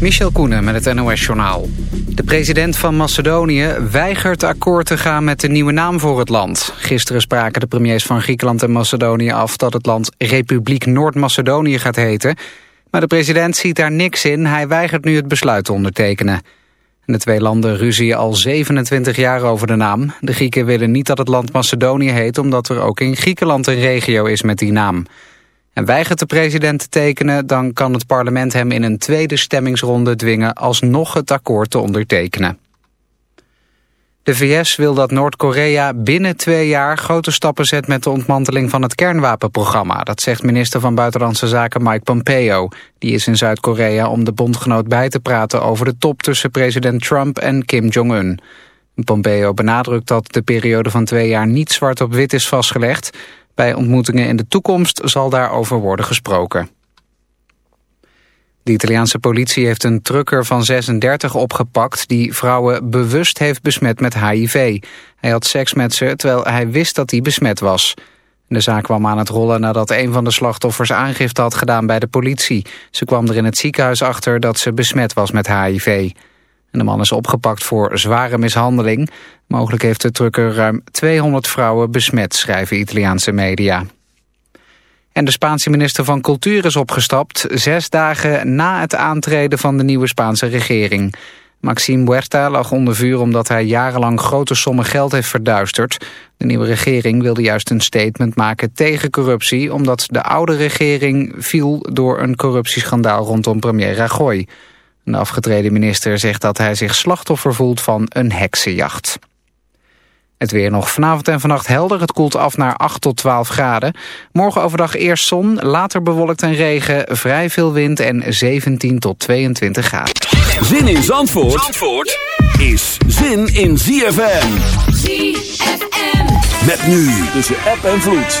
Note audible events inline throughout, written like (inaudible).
Michel Koenen met het NOS-journaal. De president van Macedonië weigert akkoord te gaan met de nieuwe naam voor het land. Gisteren spraken de premiers van Griekenland en Macedonië af... dat het land Republiek Noord-Macedonië gaat heten. Maar de president ziet daar niks in. Hij weigert nu het besluit te ondertekenen. De twee landen ruzien al 27 jaar over de naam. De Grieken willen niet dat het land Macedonië heet... omdat er ook in Griekenland een regio is met die naam. En weigert de president te tekenen, dan kan het parlement hem in een tweede stemmingsronde dwingen alsnog het akkoord te ondertekenen. De VS wil dat Noord-Korea binnen twee jaar grote stappen zet met de ontmanteling van het kernwapenprogramma. Dat zegt minister van Buitenlandse Zaken Mike Pompeo. Die is in Zuid-Korea om de bondgenoot bij te praten over de top tussen president Trump en Kim Jong-un. Pompeo benadrukt dat de periode van twee jaar niet zwart op wit is vastgelegd. Bij ontmoetingen in de toekomst zal daarover worden gesproken. De Italiaanse politie heeft een trucker van 36 opgepakt... die vrouwen bewust heeft besmet met HIV. Hij had seks met ze terwijl hij wist dat hij besmet was. De zaak kwam aan het rollen nadat een van de slachtoffers aangifte had gedaan bij de politie. Ze kwam er in het ziekenhuis achter dat ze besmet was met HIV. En de man is opgepakt voor zware mishandeling. Mogelijk heeft de trucker ruim 200 vrouwen besmet, schrijven Italiaanse media. En de Spaanse minister van Cultuur is opgestapt... zes dagen na het aantreden van de nieuwe Spaanse regering. Maxime Huerta lag onder vuur omdat hij jarenlang grote sommen geld heeft verduisterd. De nieuwe regering wilde juist een statement maken tegen corruptie... omdat de oude regering viel door een corruptieschandaal rondom premier Rajoy. De afgetreden minister zegt dat hij zich slachtoffer voelt van een heksenjacht. Het weer nog vanavond en vannacht helder. Het koelt af naar 8 tot 12 graden. Morgen overdag eerst zon, later bewolkt en regen, vrij veel wind en 17 tot 22 graden. Zin in Zandvoort, Zandvoort is zin in ZFM. ZFM. Met nu tussen app en vloed.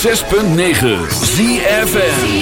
6.9 ZFN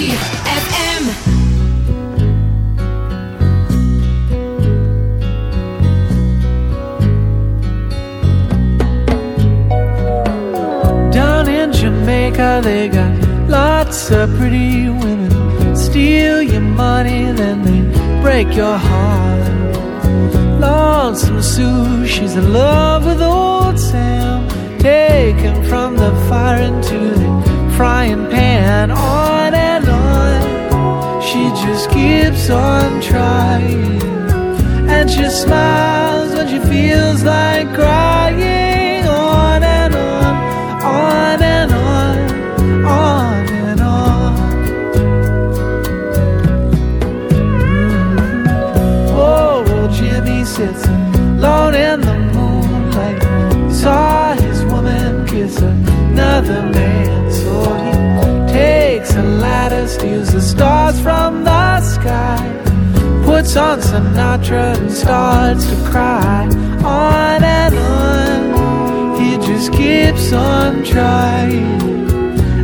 starts to cry on and on. He just keeps on trying,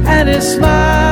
and his smile.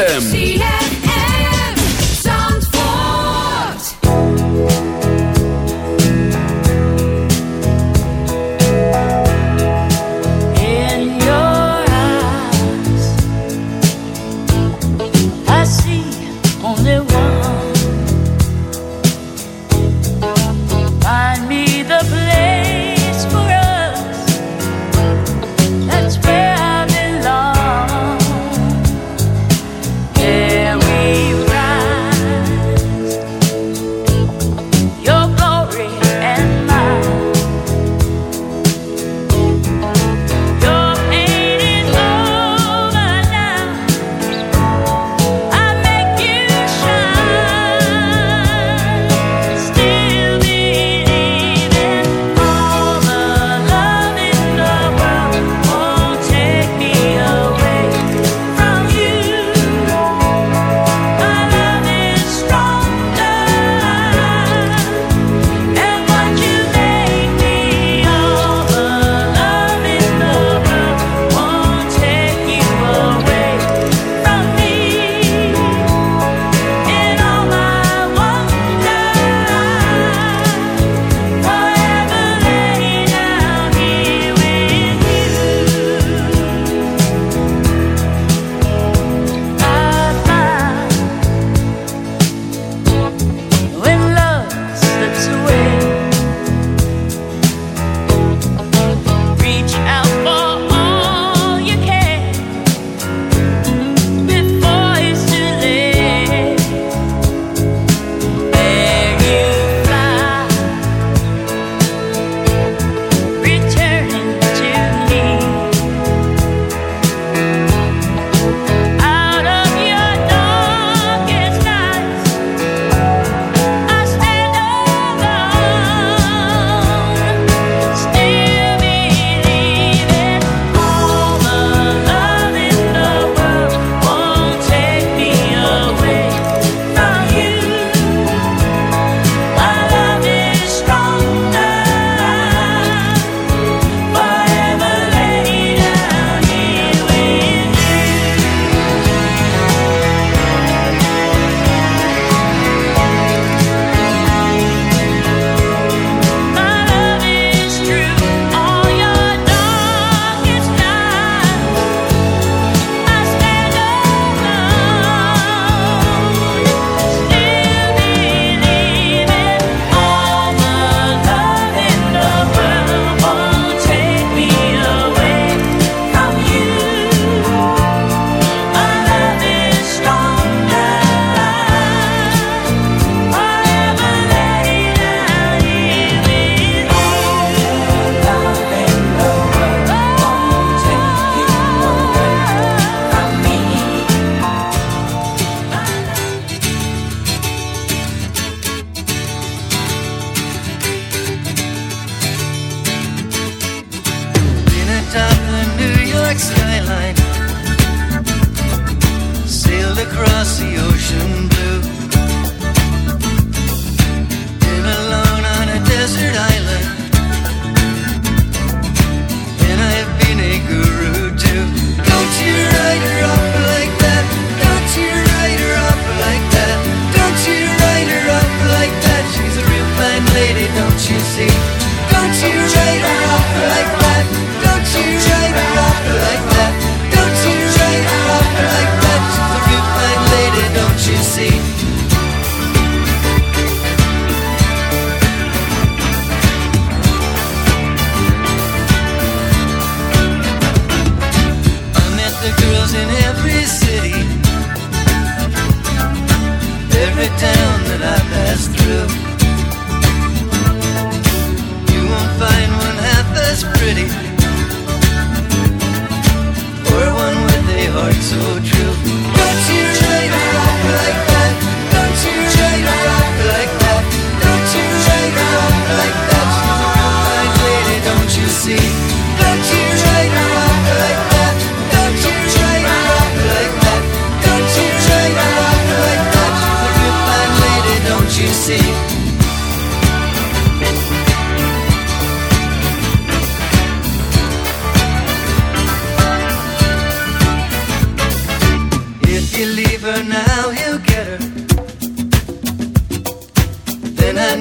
ZFM.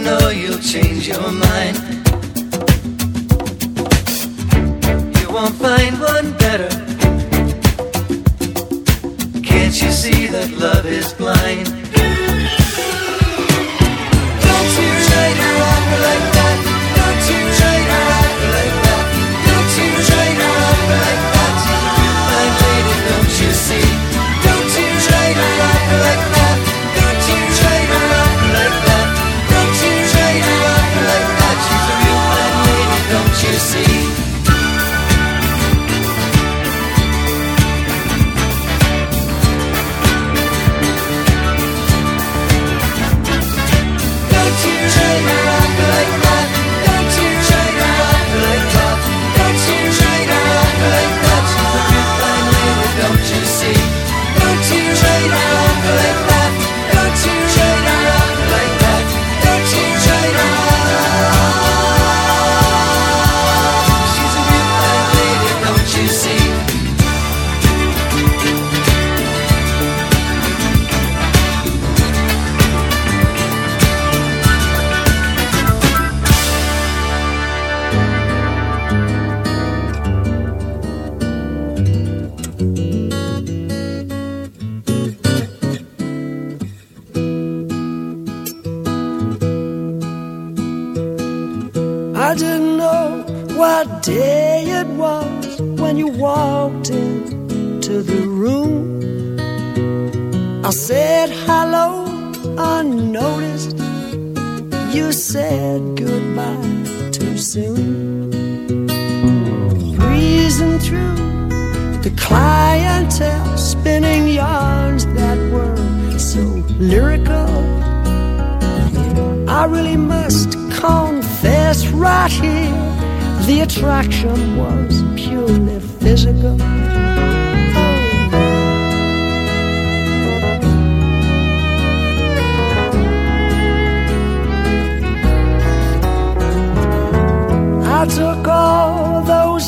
You'll change your mind. You won't find one better. Can't you see that love is blind? Don't you try to rock like that. The clientele, spinning yarns that were so lyrical. I really must confess right here the attraction was purely physical. I took all those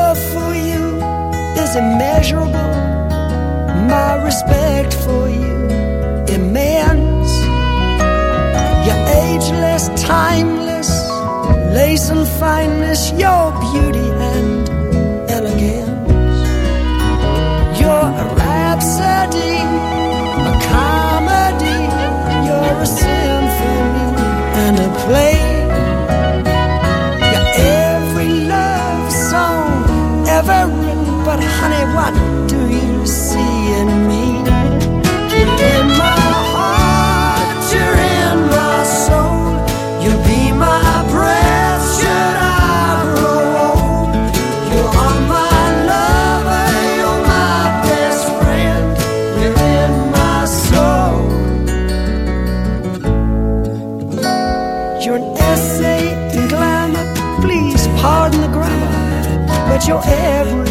respect for you immense. You're ageless, timeless, lace and fineness, your beauty and elegance. You're a rhapsody, a comedy, you're a symphony and a play. You're every love song ever written, but honey, what do you see in me? You're in my heart, you're in my soul. You'll be my breath should I grow old. You are my lover, you're my best friend. You're in my soul. You're an essay in glamour, please pardon the grammar, but you're every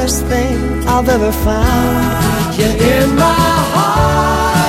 warmest thing I've ever found. You're in my heart,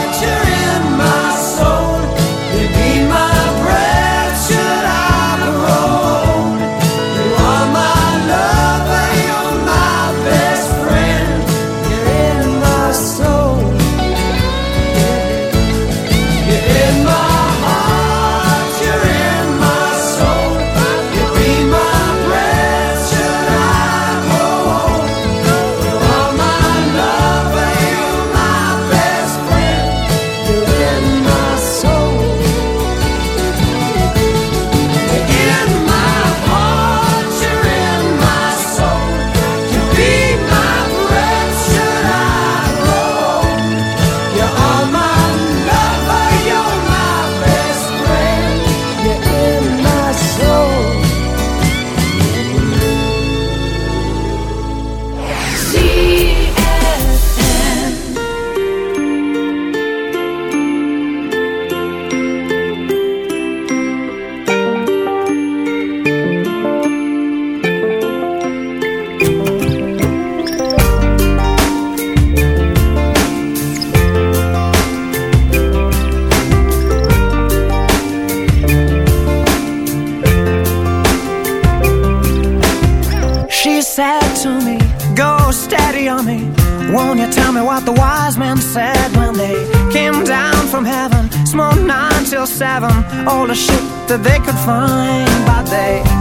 all the shit that they could find, but they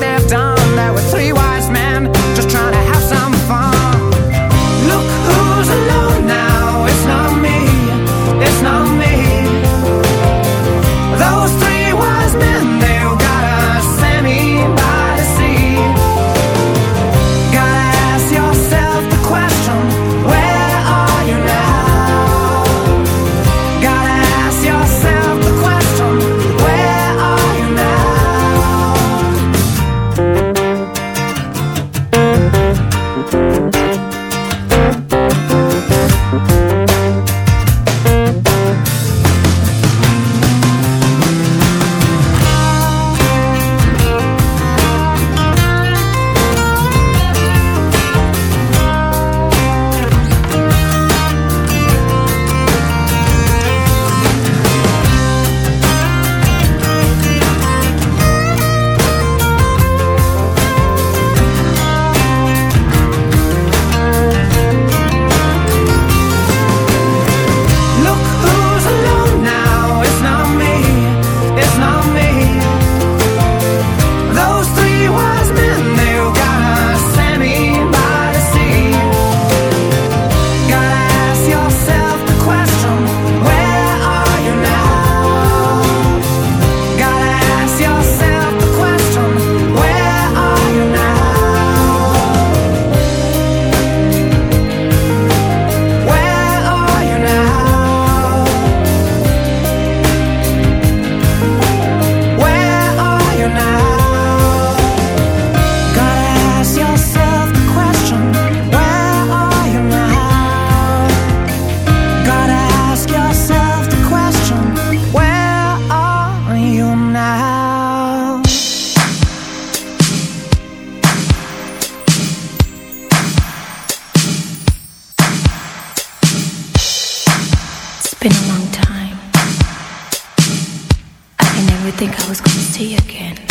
been a long time. I never think I was gonna see you again.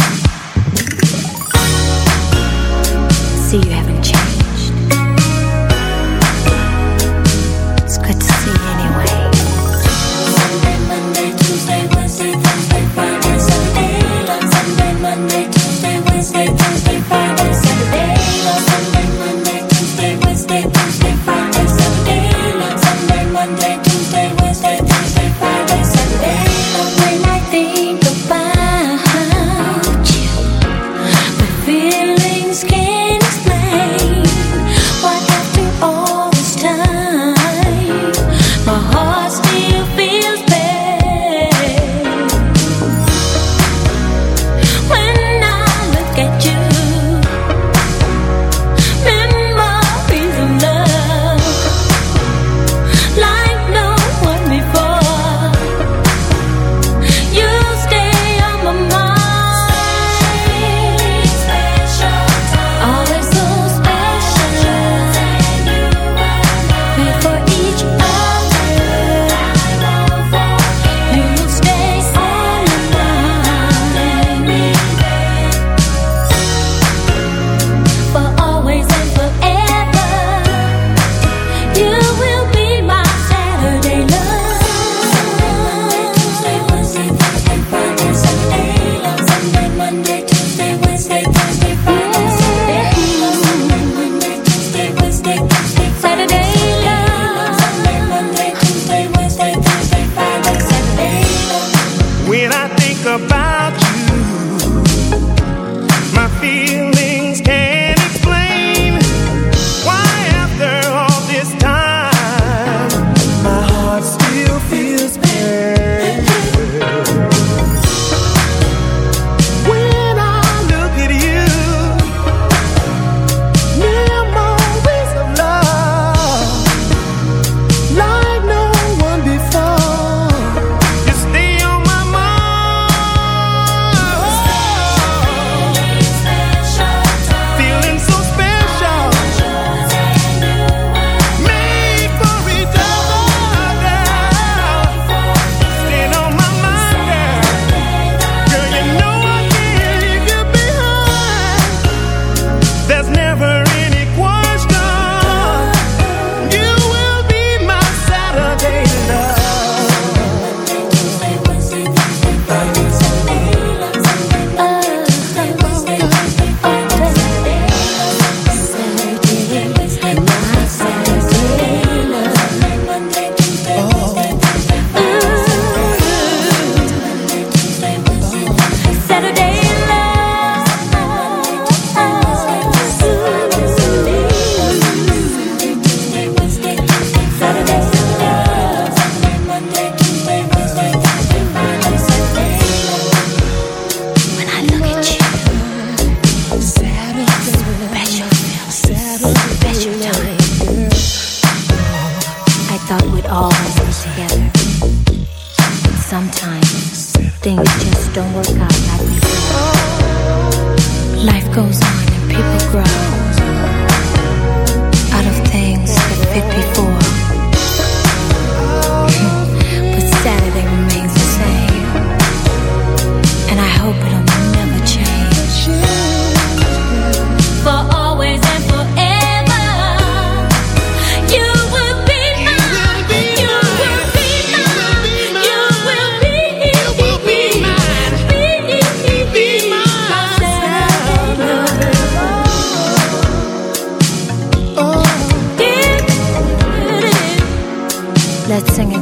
Life goes on and people grow out of things that fit before. (laughs) but Saturday started singing.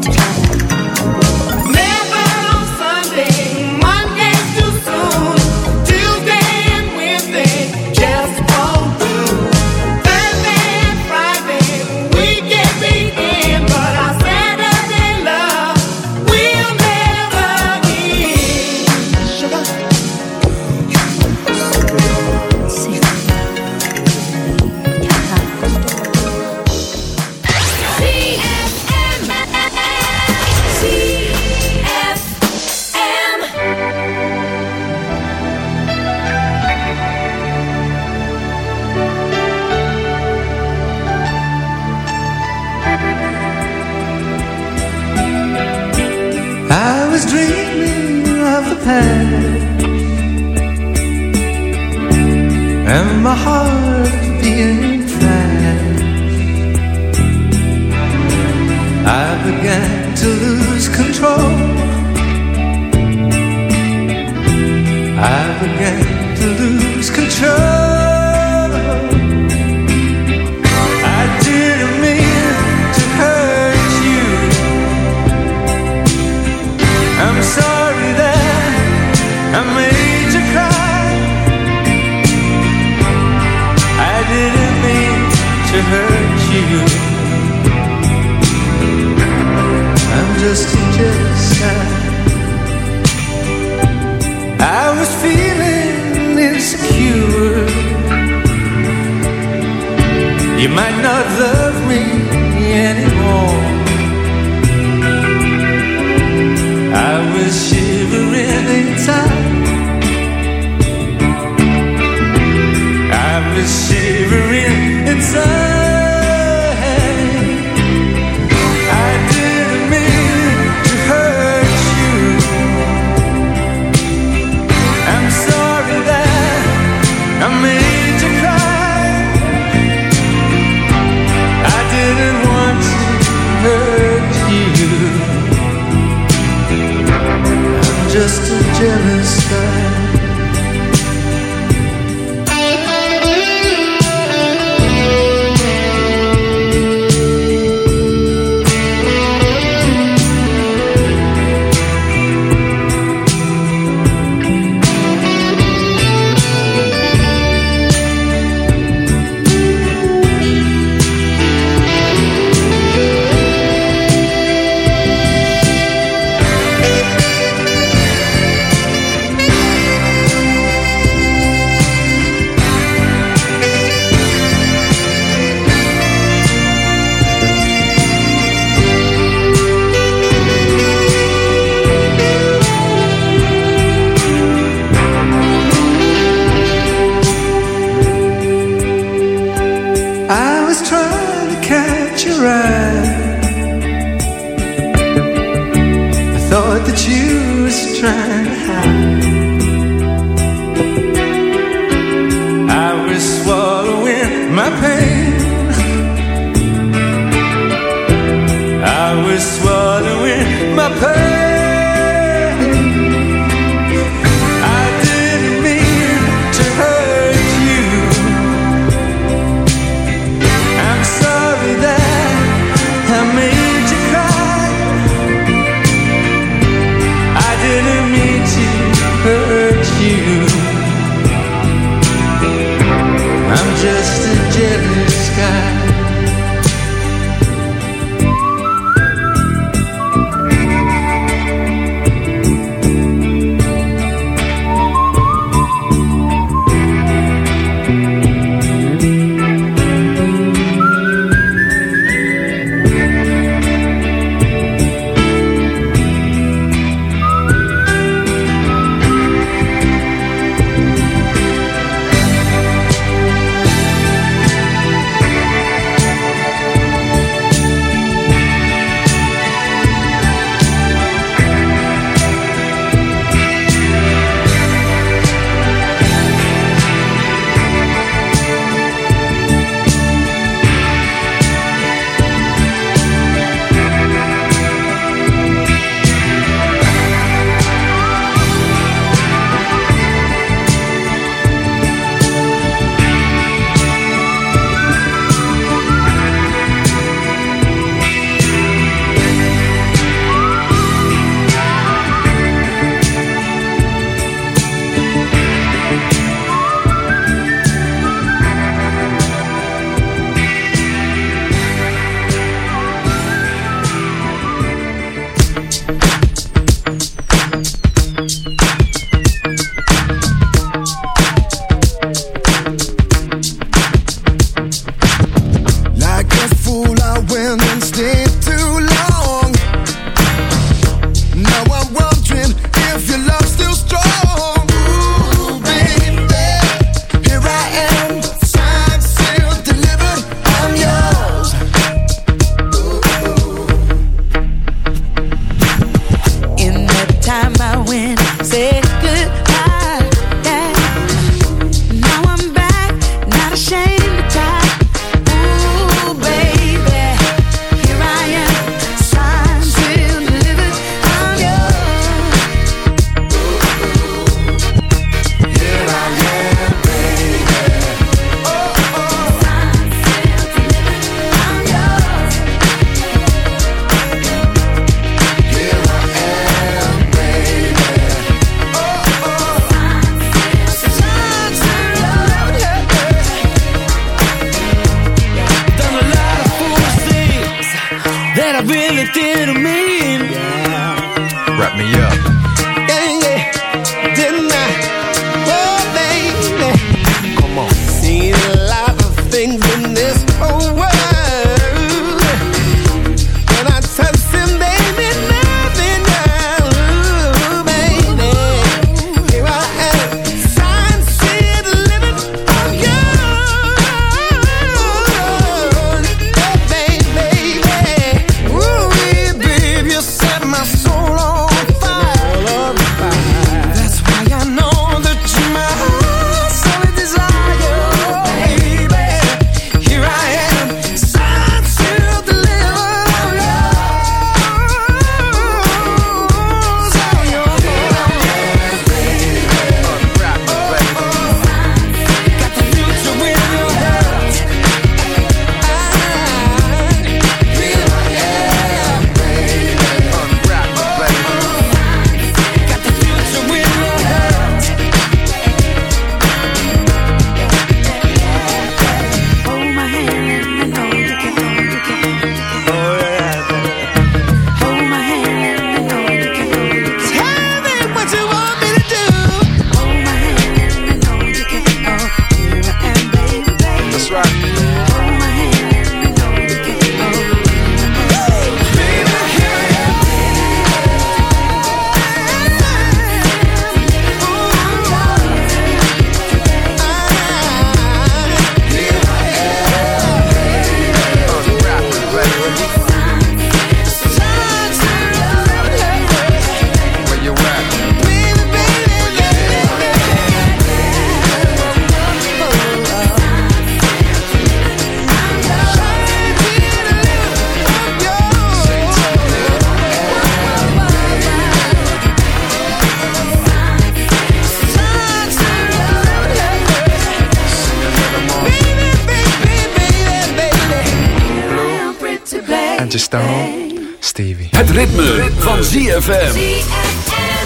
Het ritme, van ZFM.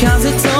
because it's all